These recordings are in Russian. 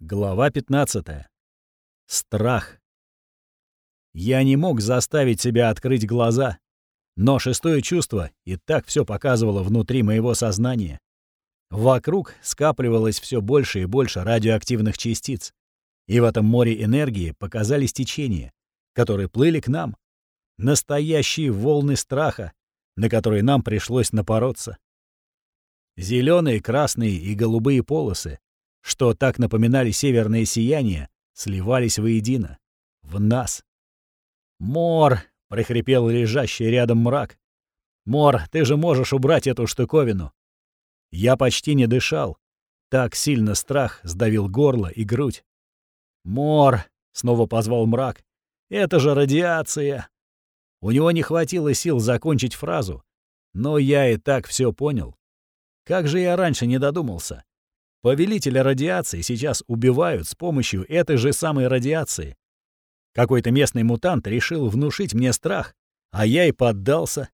Глава 15. Страх. Я не мог заставить себя открыть глаза, но шестое чувство и так все показывало внутри моего сознания. Вокруг скапливалось все больше и больше радиоактивных частиц, и в этом море энергии показались течения, которые плыли к нам. Настоящие волны страха, на которые нам пришлось напороться. Зеленые, красные и голубые полосы что так напоминали северное сияние, сливались воедино. В нас. «Мор!» — прохрипел лежащий рядом мрак. «Мор, ты же можешь убрать эту штуковину!» Я почти не дышал. Так сильно страх сдавил горло и грудь. «Мор!» — снова позвал мрак. «Это же радиация!» У него не хватило сил закончить фразу, но я и так все понял. Как же я раньше не додумался? Повелителя радиации сейчас убивают с помощью этой же самой радиации. Какой-то местный мутант решил внушить мне страх, а я и поддался.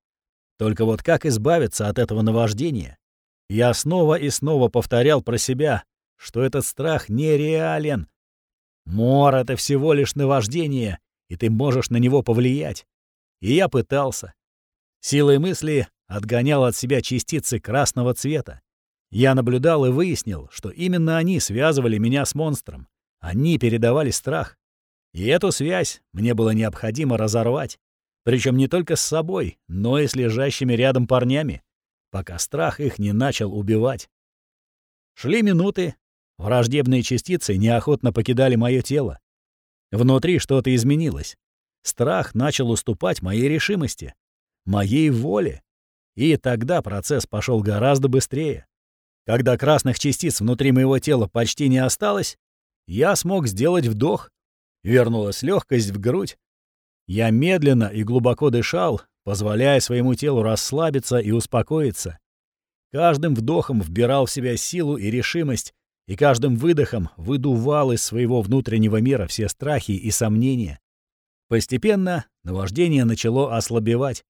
Только вот как избавиться от этого наваждения? Я снова и снова повторял про себя, что этот страх нереален. Мор — это всего лишь наваждение, и ты можешь на него повлиять. И я пытался. Силой мысли отгонял от себя частицы красного цвета. Я наблюдал и выяснил, что именно они связывали меня с монстром. Они передавали страх. И эту связь мне было необходимо разорвать. Причем не только с собой, но и с лежащими рядом парнями, пока страх их не начал убивать. Шли минуты, враждебные частицы неохотно покидали мое тело. Внутри что-то изменилось. Страх начал уступать моей решимости, моей воле. И тогда процесс пошел гораздо быстрее. Когда красных частиц внутри моего тела почти не осталось, я смог сделать вдох. Вернулась легкость в грудь. Я медленно и глубоко дышал, позволяя своему телу расслабиться и успокоиться. Каждым вдохом вбирал в себя силу и решимость, и каждым выдохом выдувал из своего внутреннего мира все страхи и сомнения. Постепенно наваждение начало ослабевать.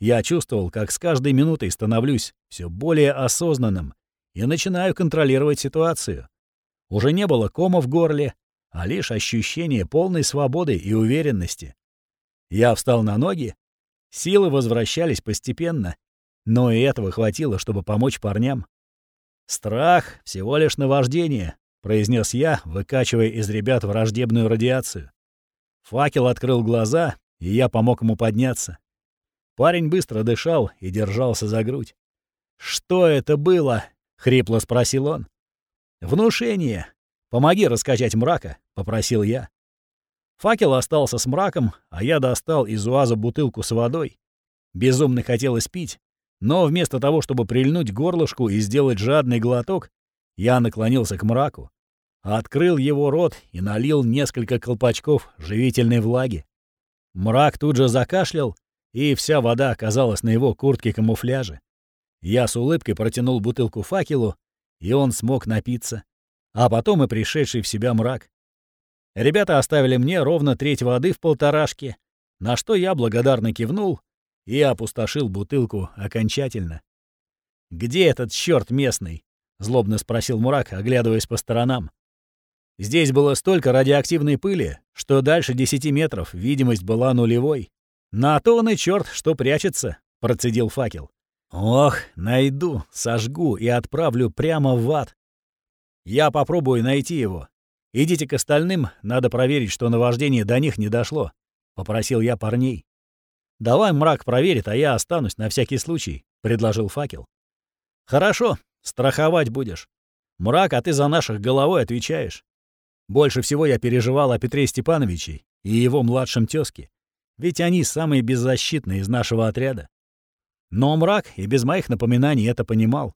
Я чувствовал, как с каждой минутой становлюсь все более осознанным, и начинаю контролировать ситуацию. Уже не было кома в горле, а лишь ощущение полной свободы и уверенности. Я встал на ноги, силы возвращались постепенно, но и этого хватило, чтобы помочь парням. «Страх — всего лишь наваждение», — произнес я, выкачивая из ребят враждебную радиацию. Факел открыл глаза, и я помог ему подняться. Парень быстро дышал и держался за грудь. «Что это было?» — хрипло спросил он. «Внушение. Помоги раскачать мрака», — попросил я. Факел остался с мраком, а я достал из уаза бутылку с водой. Безумно хотелось пить, но вместо того, чтобы прильнуть горлышку и сделать жадный глоток, я наклонился к мраку, открыл его рот и налил несколько колпачков живительной влаги. Мрак тут же закашлял, и вся вода оказалась на его куртке камуфляжа. Я с улыбкой протянул бутылку факелу, и он смог напиться. А потом и пришедший в себя мрак. Ребята оставили мне ровно треть воды в полторашке, на что я благодарно кивнул и опустошил бутылку окончательно. «Где этот черт местный?» — злобно спросил Мурак, оглядываясь по сторонам. Здесь было столько радиоактивной пыли, что дальше десяти метров видимость была нулевой. «На то он и черт, что прячется», — процедил факел. Ох, найду, сожгу и отправлю прямо в ад. Я попробую найти его. Идите к остальным, надо проверить, что наваждение до них не дошло, — попросил я парней. «Давай мрак проверит, а я останусь на всякий случай», — предложил факел. «Хорошо, страховать будешь. Мрак, а ты за наших головой отвечаешь. Больше всего я переживал о Петре Степановиче и его младшем тёзке, ведь они самые беззащитные из нашего отряда. Но мрак и без моих напоминаний это понимал.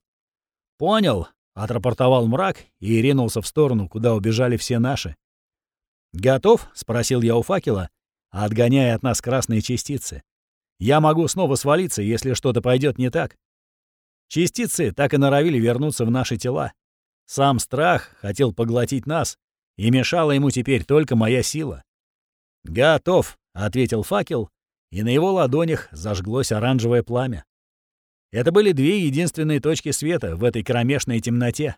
«Понял», — отрапортовал мрак и ринулся в сторону, куда убежали все наши. «Готов?» — спросил я у факела, отгоняя от нас красные частицы. «Я могу снова свалиться, если что-то пойдет не так». Частицы так и норовили вернуться в наши тела. Сам страх хотел поглотить нас, и мешала ему теперь только моя сила. «Готов», — ответил факел, и на его ладонях зажглось оранжевое пламя. Это были две единственные точки света в этой кромешной темноте.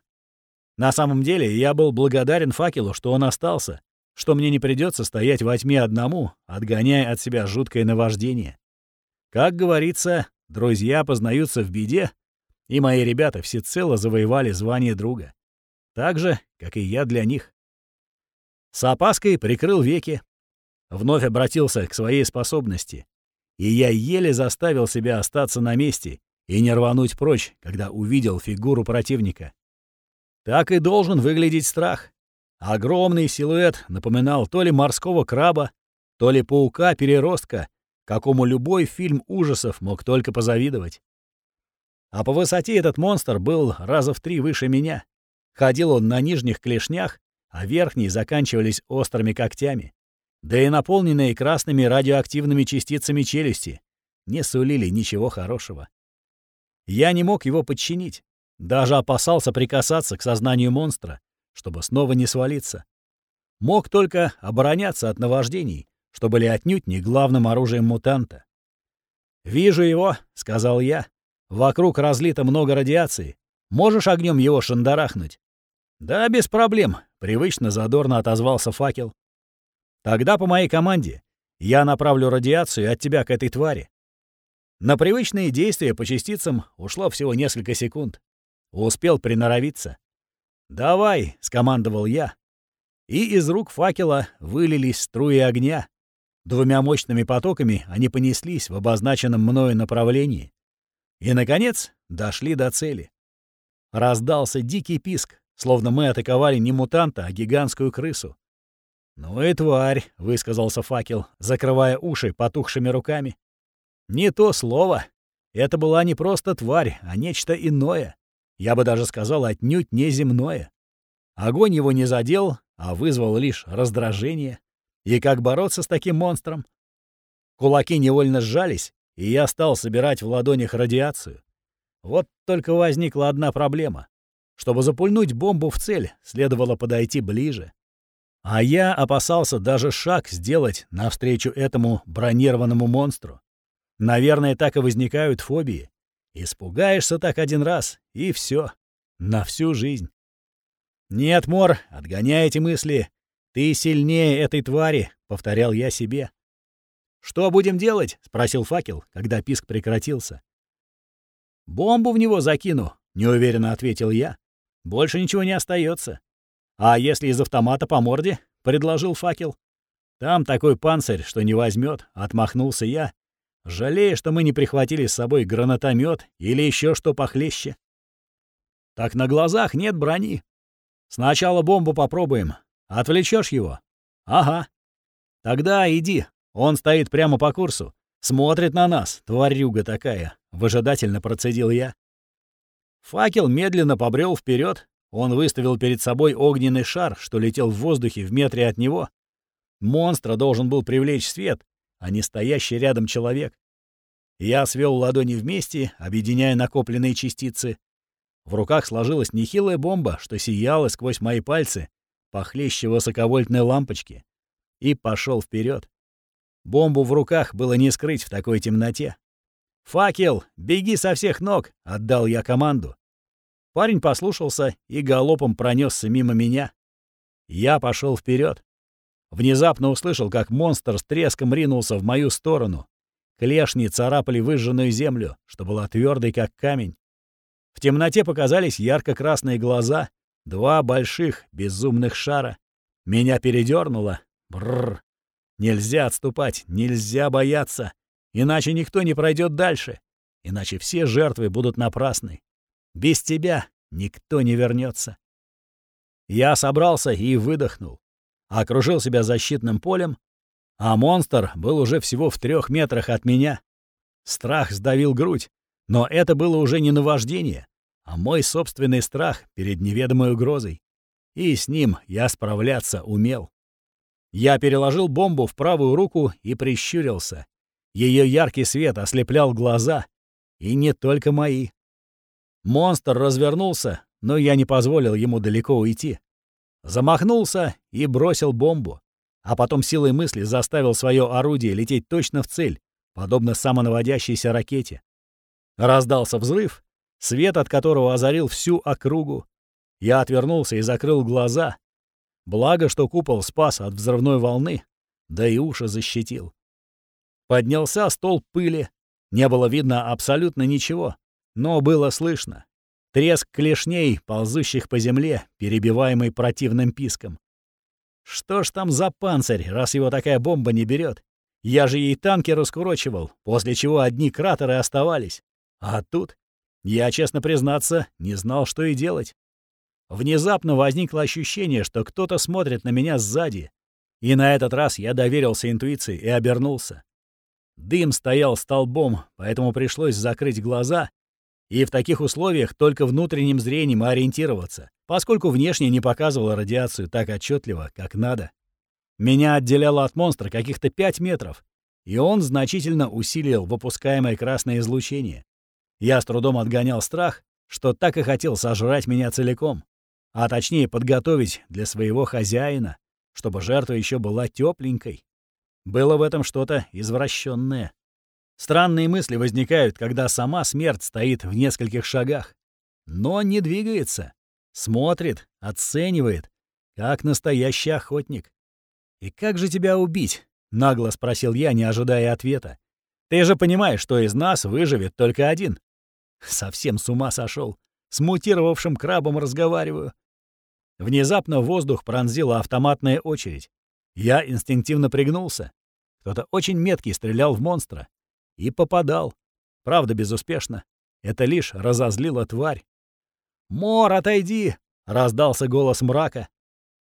На самом деле, я был благодарен факелу, что он остался, что мне не придется стоять во тьме одному, отгоняя от себя жуткое наваждение. Как говорится, друзья познаются в беде, и мои ребята всецело завоевали звание друга. Так же, как и я для них. С опаской прикрыл веки, вновь обратился к своей способности, и я еле заставил себя остаться на месте и не рвануть прочь, когда увидел фигуру противника. Так и должен выглядеть страх. Огромный силуэт напоминал то ли морского краба, то ли паука-переростка, какому любой фильм ужасов мог только позавидовать. А по высоте этот монстр был раза в три выше меня. Ходил он на нижних клешнях, а верхние заканчивались острыми когтями. Да и наполненные красными радиоактивными частицами челюсти не сулили ничего хорошего. Я не мог его подчинить, даже опасался прикасаться к сознанию монстра, чтобы снова не свалиться. Мог только обороняться от наваждений, что были отнюдь не главным оружием мутанта. «Вижу его», — сказал я. «Вокруг разлито много радиации. Можешь огнем его шандарахнуть?» «Да, без проблем», — привычно задорно отозвался факел. «Тогда по моей команде я направлю радиацию от тебя к этой твари». На привычные действия по частицам ушло всего несколько секунд. Успел приноровиться. «Давай», — скомандовал я. И из рук факела вылились струи огня. Двумя мощными потоками они понеслись в обозначенном мною направлении. И, наконец, дошли до цели. Раздался дикий писк, словно мы атаковали не мутанта, а гигантскую крысу. «Ну и тварь», — высказался факел, закрывая уши потухшими руками. «Не то слово. Это была не просто тварь, а нечто иное. Я бы даже сказал, отнюдь не земное. Огонь его не задел, а вызвал лишь раздражение. И как бороться с таким монстром? Кулаки невольно сжались, и я стал собирать в ладонях радиацию. Вот только возникла одна проблема. Чтобы запульнуть бомбу в цель, следовало подойти ближе. А я опасался даже шаг сделать навстречу этому бронированному монстру. Наверное, так и возникают фобии. Испугаешься так один раз, и все, на всю жизнь. «Нет, Мор, отгоняй эти мысли. Ты сильнее этой твари», — повторял я себе. «Что будем делать?» — спросил факел, когда писк прекратился. «Бомбу в него закину», — неуверенно ответил я. Больше ничего не остается. А если из автомата по морде? предложил факел. Там такой панцирь, что не возьмет, отмахнулся я, жалея, что мы не прихватили с собой гранатомет или еще что похлеще. Так на глазах нет брони. Сначала бомбу попробуем. Отвлечешь его? Ага. Тогда иди. Он стоит прямо по курсу. Смотрит на нас, тварюга такая. Выжидательно процедил я. Факел медленно побрел вперед. Он выставил перед собой огненный шар, что летел в воздухе в метре от него. Монстра должен был привлечь свет, а не стоящий рядом человек. Я свел ладони вместе, объединяя накопленные частицы. В руках сложилась нехилая бомба, что сияла сквозь мои пальцы, похлеще высоковольтной лампочки, и пошел вперед. Бомбу в руках было не скрыть в такой темноте. «Факел, беги со всех ног!» — отдал я команду. Парень послушался и галопом пронесся мимо меня. Я пошел вперед. Внезапно услышал, как монстр с треском ринулся в мою сторону. Клешни царапали выжженную землю, что была твердой, как камень. В темноте показались ярко-красные глаза, два больших безумных шара. Меня передернуло. Бррр. Нельзя отступать, нельзя бояться, иначе никто не пройдет дальше, иначе все жертвы будут напрасны. Без тебя никто не вернется. Я собрался и выдохнул. Окружил себя защитным полем, а монстр был уже всего в трех метрах от меня. Страх сдавил грудь, но это было уже не наваждение, а мой собственный страх перед неведомой угрозой. И с ним я справляться умел. Я переложил бомбу в правую руку и прищурился. Ее яркий свет ослеплял глаза. И не только мои. Монстр развернулся, но я не позволил ему далеко уйти. Замахнулся и бросил бомбу, а потом силой мысли заставил свое орудие лететь точно в цель, подобно самонаводящейся ракете. Раздался взрыв, свет от которого озарил всю округу. Я отвернулся и закрыл глаза. Благо, что купол спас от взрывной волны, да и уши защитил. Поднялся стол пыли. Не было видно абсолютно ничего, но было слышно. Треск клешней, ползущих по земле, перебиваемый противным писком. Что ж там за панцирь, раз его такая бомба не берет? Я же ей танки раскурочивал, после чего одни кратеры оставались. А тут, я, честно признаться, не знал, что и делать. Внезапно возникло ощущение, что кто-то смотрит на меня сзади. И на этот раз я доверился интуиции и обернулся. Дым стоял столбом, поэтому пришлось закрыть глаза и в таких условиях только внутренним зрением ориентироваться, поскольку внешне не показывала радиацию так отчетливо, как надо. Меня отделяло от монстра каких-то 5 метров, и он значительно усилил выпускаемое красное излучение. Я с трудом отгонял страх, что так и хотел сожрать меня целиком а точнее подготовить для своего хозяина, чтобы жертва еще была тепленькой. Было в этом что-то извращенное. Странные мысли возникают, когда сама смерть стоит в нескольких шагах, но не двигается, смотрит, оценивает, как настоящий охотник. «И как же тебя убить?» — нагло спросил я, не ожидая ответа. «Ты же понимаешь, что из нас выживет только один». Совсем с ума сошел. С мутировавшим крабом разговариваю. Внезапно воздух пронзила автоматная очередь. Я инстинктивно пригнулся. Кто-то очень меткий стрелял в монстра. И попадал. Правда, безуспешно. Это лишь разозлило тварь. «Мор, отойди!» — раздался голос мрака.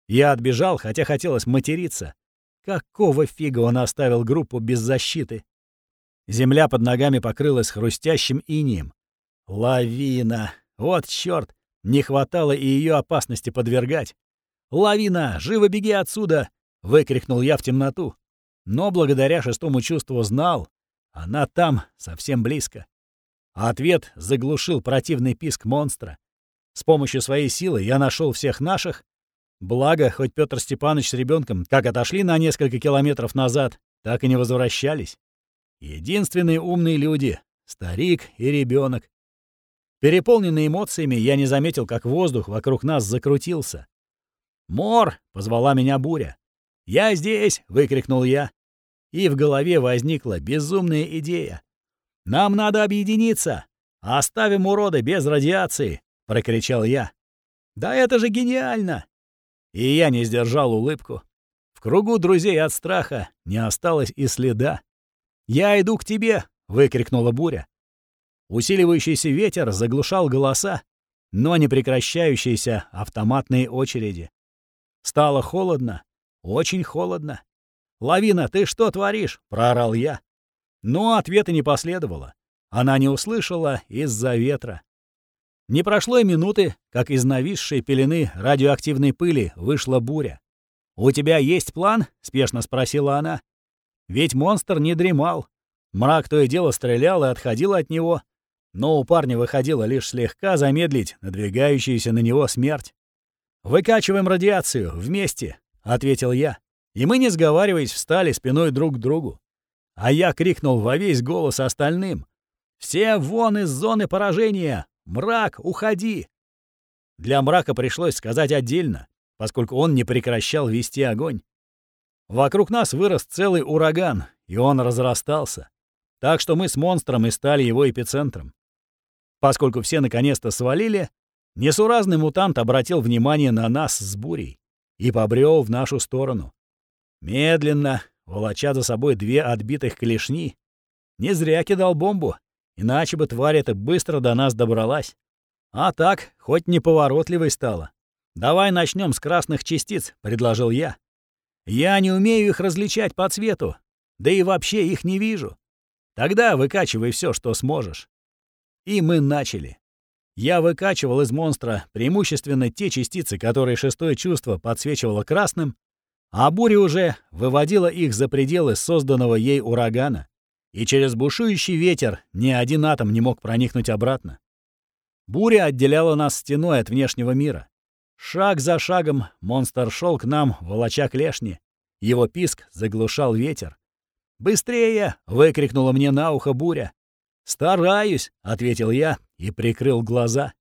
Я отбежал, хотя хотелось материться. Какого фига он оставил группу без защиты? Земля под ногами покрылась хрустящим инием. Лавина! Вот чёрт! Не хватало и ее опасности подвергать. «Лавина! Живо беги отсюда!» — выкрикнул я в темноту. Но благодаря шестому чувству знал, она там, совсем близко. А ответ заглушил противный писк монстра. С помощью своей силы я нашел всех наших. Благо, хоть Петр Степанович с ребенком как отошли на несколько километров назад, так и не возвращались. Единственные умные люди — старик и ребенок. Переполненный эмоциями, я не заметил, как воздух вокруг нас закрутился. «Мор!» — позвала меня буря. «Я здесь!» — выкрикнул я. И в голове возникла безумная идея. «Нам надо объединиться! Оставим урода без радиации!» — прокричал я. «Да это же гениально!» И я не сдержал улыбку. В кругу друзей от страха не осталось и следа. «Я иду к тебе!» — выкрикнула буря. Усиливающийся ветер заглушал голоса, но не прекращающиеся автоматные очереди. Стало холодно, очень холодно. «Лавина, ты что творишь?» — проорал я. Но ответа не последовало. Она не услышала из-за ветра. Не прошло и минуты, как из нависшей пелены радиоактивной пыли вышла буря. «У тебя есть план?» — спешно спросила она. Ведь монстр не дремал. Мрак то и дело стрелял и отходил от него, но у парня выходило лишь слегка замедлить надвигающуюся на него смерть. «Выкачиваем радиацию вместе», — ответил я. И мы, не сговариваясь, встали спиной друг к другу. А я крикнул во весь голос остальным. «Все вон из зоны поражения! Мрак, уходи!» Для мрака пришлось сказать отдельно, поскольку он не прекращал вести огонь. Вокруг нас вырос целый ураган, и он разрастался. Так что мы с монстром и стали его эпицентром. Поскольку все наконец-то свалили, несуразный мутант обратил внимание на нас с бурей и побрел в нашу сторону. Медленно, волоча за собой две отбитых клешни. Не зря кидал бомбу, иначе бы тварь эта быстро до нас добралась. А так, хоть неповоротливой стала. «Давай начнем с красных частиц», — предложил я. «Я не умею их различать по цвету, да и вообще их не вижу. Тогда выкачивай все, что сможешь». И мы начали. Я выкачивал из монстра преимущественно те частицы, которые шестое чувство подсвечивало красным, а буря уже выводила их за пределы созданного ей урагана, и через бушующий ветер ни один атом не мог проникнуть обратно. Буря отделяла нас стеной от внешнего мира. Шаг за шагом монстр шел к нам, волоча клешни. Его писк заглушал ветер. «Быстрее!» — выкрикнула мне на ухо буря. «Стараюсь», — ответил я и прикрыл глаза.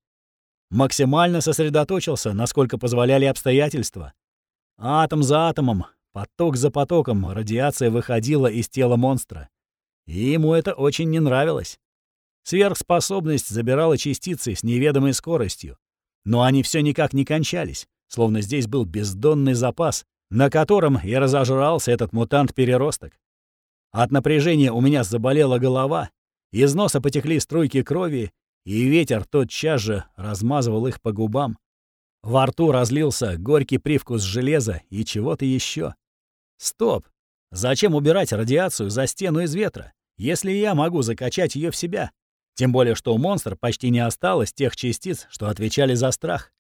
Максимально сосредоточился, насколько позволяли обстоятельства. Атом за атомом, поток за потоком радиация выходила из тела монстра. И ему это очень не нравилось. Сверхспособность забирала частицы с неведомой скоростью. Но они все никак не кончались, словно здесь был бездонный запас, на котором и разожрался этот мутант-переросток. От напряжения у меня заболела голова, из носа потекли струйки крови, и ветер тотчас же размазывал их по губам. Во рту разлился горький привкус железа и чего-то еще. Стоп! Зачем убирать радиацию за стену из ветра, если я могу закачать ее в себя? Тем более, что у монстра почти не осталось тех частиц, что отвечали за страх.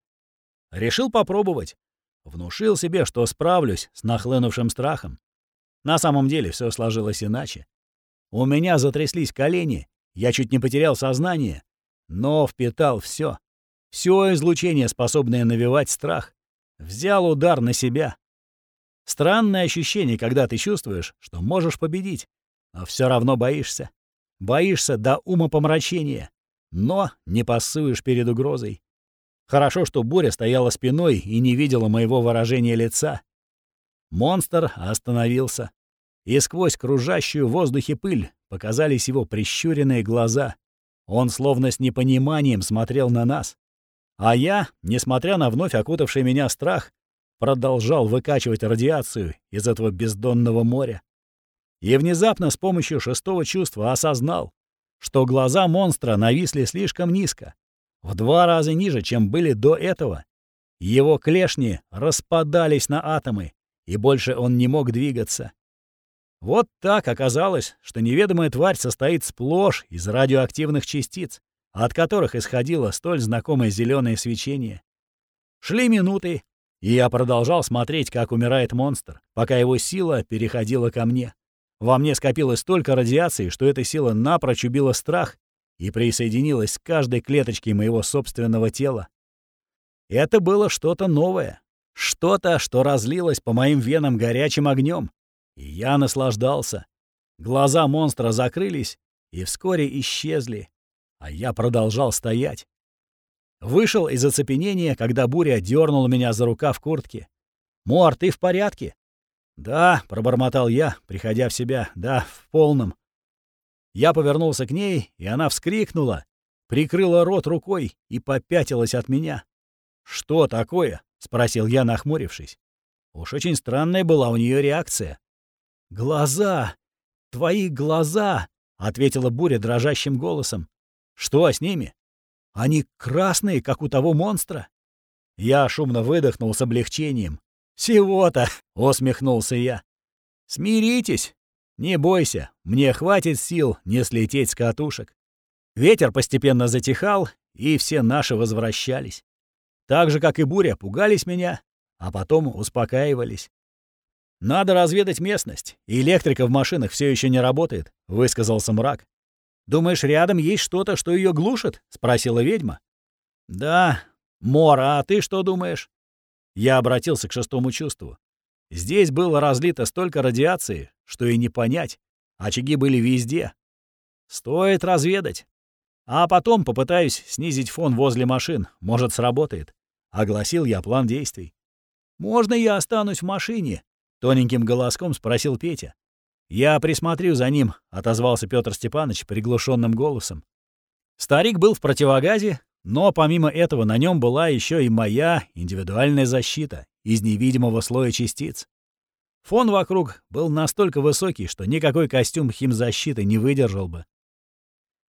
Решил попробовать. Внушил себе, что справлюсь с нахлынувшим страхом. На самом деле все сложилось иначе. У меня затряслись колени, я чуть не потерял сознание, но впитал все, все излучение, способное навевать страх. Взял удар на себя. Странное ощущение, когда ты чувствуешь, что можешь победить, но все равно боишься. Боишься до ума помрачения, но не пасуешь перед угрозой. Хорошо, что Буря стояла спиной и не видела моего выражения лица. Монстр остановился, и сквозь кружащую в воздухе пыль показались его прищуренные глаза. Он словно с непониманием смотрел на нас. А я, несмотря на вновь окутавший меня страх, продолжал выкачивать радиацию из этого бездонного моря. И внезапно с помощью шестого чувства осознал, что глаза монстра нависли слишком низко, в два раза ниже, чем были до этого. Его клешни распадались на атомы, и больше он не мог двигаться. Вот так оказалось, что неведомая тварь состоит сплошь из радиоактивных частиц, от которых исходило столь знакомое зеленое свечение. Шли минуты, и я продолжал смотреть, как умирает монстр, пока его сила переходила ко мне. Во мне скопилось столько радиации, что эта сила напрочь убила страх и присоединилась к каждой клеточке моего собственного тела. Это было что-то новое, что-то, что разлилось по моим венам горячим огнем, и я наслаждался. Глаза монстра закрылись и вскоре исчезли, а я продолжал стоять. Вышел из оцепенения, когда буря дернула меня за рукав куртки. «Мор, ты в порядке?» «Да», — пробормотал я, приходя в себя, — «да, в полном». Я повернулся к ней, и она вскрикнула, прикрыла рот рукой и попятилась от меня. «Что такое?» — спросил я, нахмурившись. Уж очень странная была у нее реакция. «Глаза! Твои глаза!» — ответила Буря дрожащим голосом. «Что с ними? Они красные, как у того монстра?» Я шумно выдохнул с облегчением. «Всего-то!» — усмехнулся я. «Смиритесь! Не бойся, мне хватит сил не слететь с катушек». Ветер постепенно затихал, и все наши возвращались. Так же, как и буря, пугались меня, а потом успокаивались. «Надо разведать местность. Электрика в машинах все еще не работает», — высказался мрак. «Думаешь, рядом есть что-то, что ее глушит?» — спросила ведьма. «Да. Мора, а ты что думаешь?» Я обратился к шестому чувству. Здесь было разлито столько радиации, что и не понять. Очаги были везде. Стоит разведать. А потом попытаюсь снизить фон возле машин. Может, сработает. Огласил я план действий. «Можно я останусь в машине?» — тоненьким голоском спросил Петя. «Я присмотрю за ним», — отозвался Петр Степанович приглушенным голосом. Старик был в противогазе, но помимо этого на нем была еще и моя индивидуальная защита из невидимого слоя частиц. Фон вокруг был настолько высокий, что никакой костюм химзащиты не выдержал бы.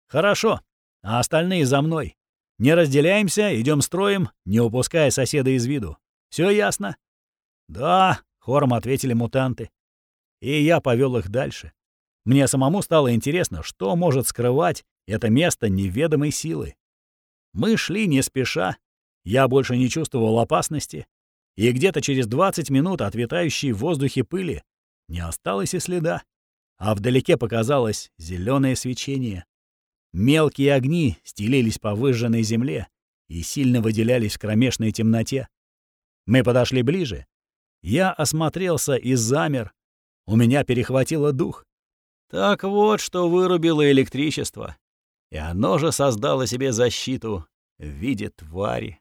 «Хорошо, а остальные за мной. Не разделяемся, идем строем, не упуская соседа из виду. Все ясно?» «Да», — хором ответили мутанты. И я повел их дальше. Мне самому стало интересно, что может скрывать это место неведомой силы. Мы шли не спеша. Я больше не чувствовал опасности. И где-то через 20 минут от витающей в воздухе пыли не осталось и следа. А вдалеке показалось зеленое свечение. Мелкие огни стелились по выжженной земле и сильно выделялись в кромешной темноте. Мы подошли ближе. Я осмотрелся и замер. У меня перехватило дух. Так вот, что вырубило электричество. И оно же создало себе защиту в виде твари,